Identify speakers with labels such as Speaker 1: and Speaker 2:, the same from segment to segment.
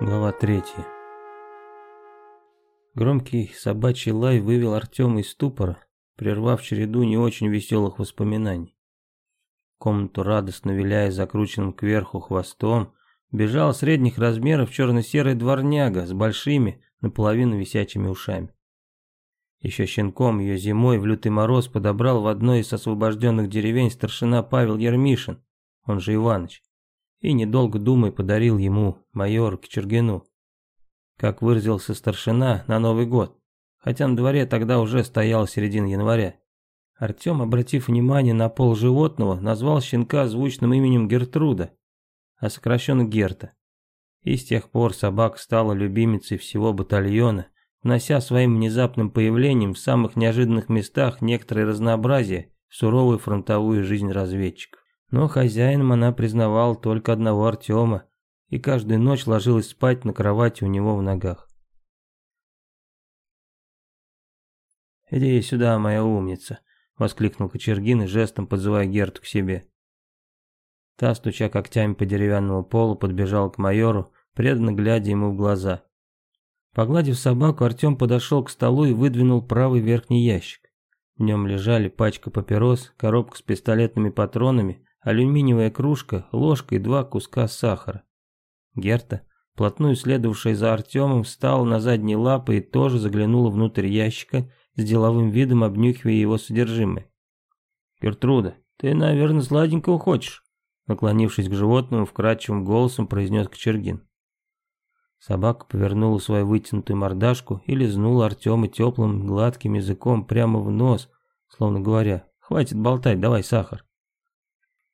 Speaker 1: Глава 3. Громкий собачий лай вывел Артема из ступора, прервав череду не очень веселых воспоминаний. В комнату, радостно виляя закрученным кверху хвостом, бежал средних размеров черно-серый дворняга с большими, наполовину висячими ушами. Еще щенком ее зимой в лютый мороз подобрал в одной из освобожденных деревень старшина Павел Ермишин, он же Иваныч и, недолго думая, подарил ему, майор Кочергину. Как выразился старшина, на Новый год, хотя на дворе тогда уже стояла середина января. Артем, обратив внимание на пол животного, назвал щенка звучным именем Гертруда, а сокращенно Герта. И с тех пор собака стала любимицей всего батальона, внося своим внезапным появлением в самых неожиданных местах некоторое разнообразие в суровую фронтовую жизнь разведчиков. Но хозяином она признавала только одного Артема, и каждую ночь ложилась спать на кровати у него в ногах. «Иди сюда, моя умница», — воскликнул Кочергин и жестом подзывая Герту к себе. Та, стуча когтями по деревянному полу, подбежала к майору, преданно глядя ему в глаза. Погладив собаку, Артем подошел к столу и выдвинул правый верхний ящик. В нем лежали пачка папирос, коробка с пистолетными патронами, алюминиевая кружка, ложка и два куска сахара. Герта, плотную следовавшая за Артемом, встала на задние лапы и тоже заглянула внутрь ящика, с деловым видом обнюхивая его содержимое. «Гертруда, ты, наверное, сладенького хочешь?» Наклонившись к животному, вкрадчивым голосом произнес Кочергин. Собака повернула свою вытянутую мордашку и лизнула Артема теплым гладким языком прямо в нос, словно говоря, «Хватит болтать, давай сахар».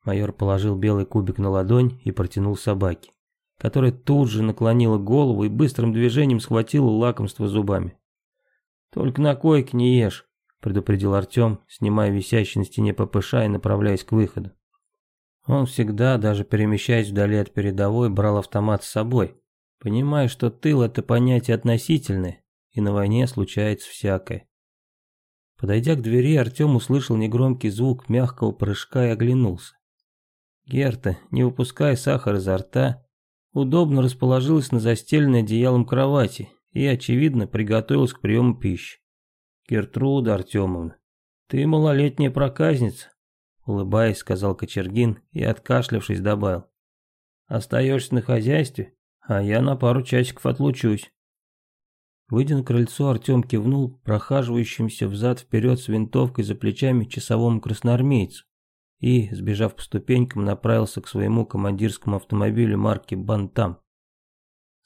Speaker 1: Майор положил белый кубик на ладонь и протянул собаке, которая тут же наклонила голову и быстрым движением схватила лакомство зубами. «Только на койке не ешь», — предупредил Артем, снимая висящий на стене ППШ и направляясь к выходу. Он всегда, даже перемещаясь вдали от передовой, брал автомат с собой, понимая, что тыл — это понятие относительное, и на войне случается всякое. Подойдя к двери, Артем услышал негромкий звук мягкого прыжка и оглянулся. Герта, не выпуская сахар изо рта, удобно расположилась на застеленной одеялом кровати и, очевидно, приготовилась к приему пищи. «Гертруда Артемовна, ты малолетняя проказница», улыбаясь, сказал Кочергин и, откашлявшись, добавил. «Остаешься на хозяйстве, а я на пару часиков отлучусь». Выйдя на крыльцо, Артем кивнул прохаживающимся взад-вперед с винтовкой за плечами часовому красноармейцу, и, сбежав по ступенькам, направился к своему командирскому автомобилю марки «Бантам».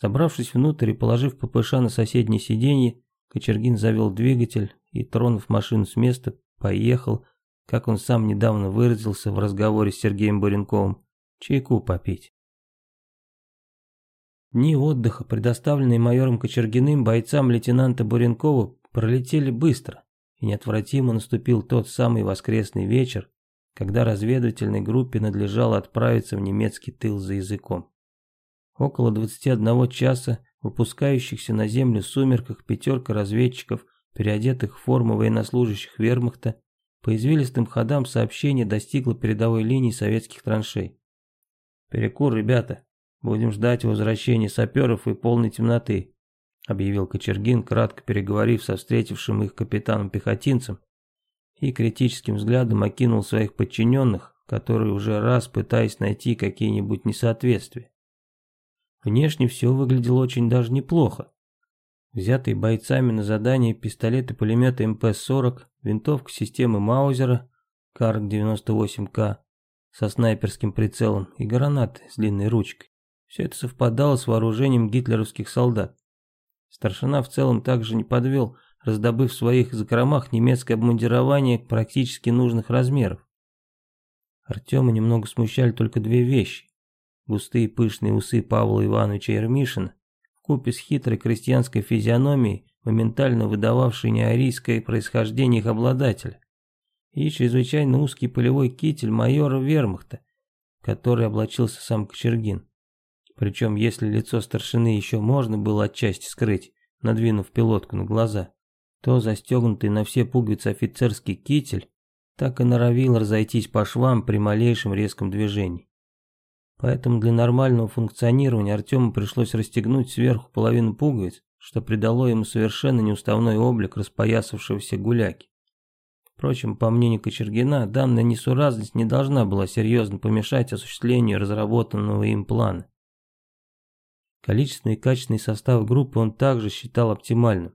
Speaker 1: Забравшись внутрь и положив ППШ на соседнее сиденье, Кочергин завел двигатель и, тронув машину с места, поехал, как он сам недавно выразился в разговоре с Сергеем Буренковым, чайку попить. Дни отдыха, предоставленные майором Кочергиным бойцам лейтенанта Буренкова, пролетели быстро, и неотвратимо наступил тот самый воскресный вечер, когда разведывательной группе надлежало отправиться в немецкий тыл за языком. Около 21 часа выпускающихся на землю сумерках пятерка разведчиков, переодетых в форму военнослужащих вермахта, по извилистым ходам сообщение достигло передовой линии советских траншей. «Перекур, ребята, будем ждать возвращения саперов и полной темноты», объявил Кочергин, кратко переговорив со встретившим их капитаном-пехотинцем, и критическим взглядом окинул своих подчиненных, которые уже раз пытаясь найти какие-нибудь несоответствия. Внешне все выглядело очень даже неплохо. Взятые бойцами на задание пистолеты-пулеметы МП-40, винтовка системы Маузера КАР-98К со снайперским прицелом и гранаты с длинной ручкой. Все это совпадало с вооружением гитлеровских солдат. Старшина в целом также не подвел – раздобыв в своих закромах немецкое обмундирование практически нужных размеров. Артема немного смущали только две вещи. Густые пышные усы Павла Ивановича Ермишина, вкупе с хитрой крестьянской физиономией, моментально выдававшей неарийское происхождение их обладателя, и чрезвычайно узкий полевой китель майора Вермахта, который облачился сам Кочергин. Причем, если лицо старшины еще можно было отчасти скрыть, надвинув пилотку на глаза, то застегнутый на все пуговицы офицерский китель так и норовил разойтись по швам при малейшем резком движении. Поэтому для нормального функционирования Артему пришлось расстегнуть сверху половину пуговиц, что придало ему совершенно неуставной облик распоясавшегося гуляки. Впрочем, по мнению Кочергина, данная несуразность не должна была серьезно помешать осуществлению разработанного им плана. Количественный и качественный состав группы он также считал оптимальным.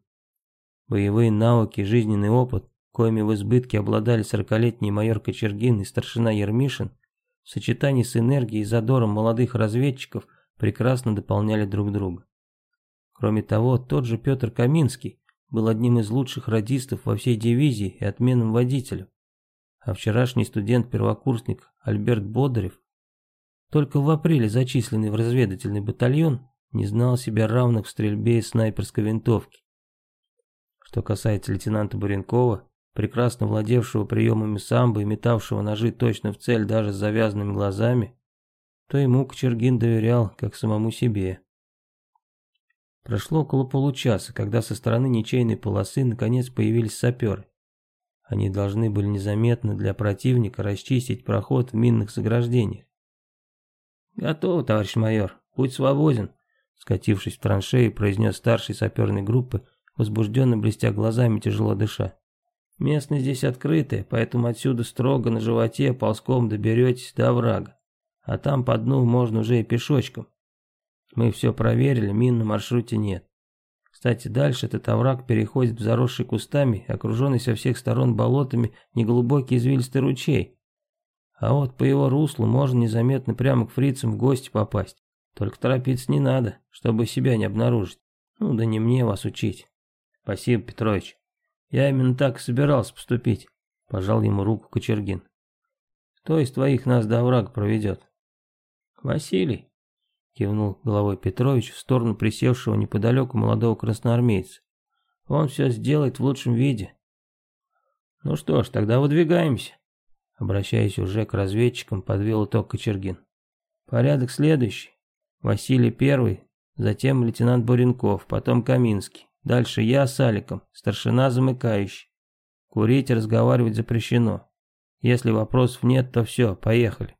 Speaker 1: Боевые навыки жизненный опыт, коими в избытке обладали сорокалетний майор Кочергин и старшина Ермишин, в сочетании с энергией и задором молодых разведчиков прекрасно дополняли друг друга. Кроме того, тот же Петр Каминский был одним из лучших радистов во всей дивизии и отменным водителем. А вчерашний студент-первокурсник Альберт Бодарев, только в апреле зачисленный в разведывательный батальон, не знал себя равных в стрельбе из снайперской винтовки. Что касается лейтенанта Буренкова, прекрасно владевшего приемами самбо и метавшего ножи точно в цель даже с завязанными глазами, то ему Кочергин доверял, как самому себе. Прошло около получаса, когда со стороны ничейной полосы наконец появились саперы. Они должны были незаметно для противника расчистить проход в минных заграждениях. «Готово, товарищ майор, путь свободен», скатившись в траншею, произнес старший саперной группы, возбужденно блестя глазами, тяжело дыша. «Местность здесь открытая, поэтому отсюда строго на животе ползком доберетесь до оврага, а там по дну можно уже и пешочком. Мы все проверили, мин на маршруте нет. Кстати, дальше этот овраг переходит в заросший кустами, окруженный со всех сторон болотами, неглубокий извилистый ручей. А вот по его руслу можно незаметно прямо к фрицам в гости попасть. Только торопиться не надо, чтобы себя не обнаружить. Ну да не мне вас учить. Спасибо, Петрович. Я именно так и собирался поступить. Пожал ему руку Кочергин. Кто из твоих нас до врага проведет? Василий. Кивнул головой Петрович в сторону присевшего неподалеку молодого красноармейца. Он все сделает в лучшем виде. Ну что ж, тогда выдвигаемся. Обращаясь уже к разведчикам, подвел итог Кочергин. Порядок следующий. Василий первый, затем лейтенант Буренков, потом Каминский. Дальше я с Аликом, старшина замыкающий. Курить и разговаривать запрещено. Если вопросов нет, то все, поехали.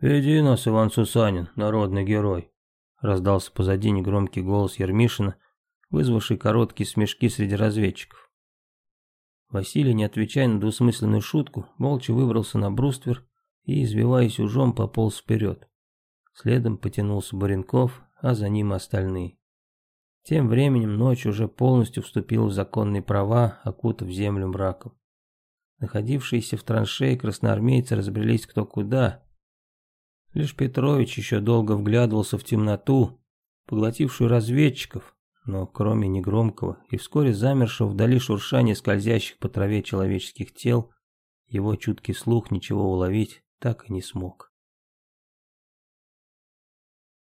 Speaker 1: «Веди нас, Иван Сусанин, народный герой», — раздался позади негромкий голос Ермишина, вызвавший короткие смешки среди разведчиков. Василий, не отвечая на двусмысленную шутку, молча выбрался на бруствер и, извиваясь ужом, пополз вперед. Следом потянулся Баренков, а за ним остальные. Тем временем ночь уже полностью вступила в законные права, окутав землю мраком. Находившиеся в траншее красноармейцы разбрелись кто куда, Лишь Петрович еще долго вглядывался в темноту, поглотившую разведчиков, но кроме негромкого и вскоре замершего вдали шуршания скользящих по траве человеческих тел, его чуткий слух ничего уловить так и не смог.